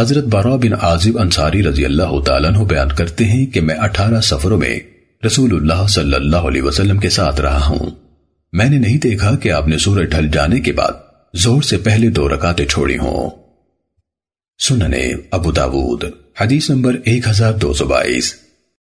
حضرت بارا بن عازب انصاری رضی اللہ تعالیٰ عنہ بیان کرتے ہیں کہ میں اٹھارہ سفروں میں رسول اللہ صلی اللہ علیہ وسلم کے ساتھ رہا ہوں۔ میں نے نہیں دیکھا کہ آپ نے سورج ڈھل جانے کے بعد زور سے پہلے دو رکاتیں چھوڑی ہوں۔ سننے ابو داود، حدیث نمبر ایک ہزار دو سو بائیس۔